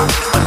Uh-huh.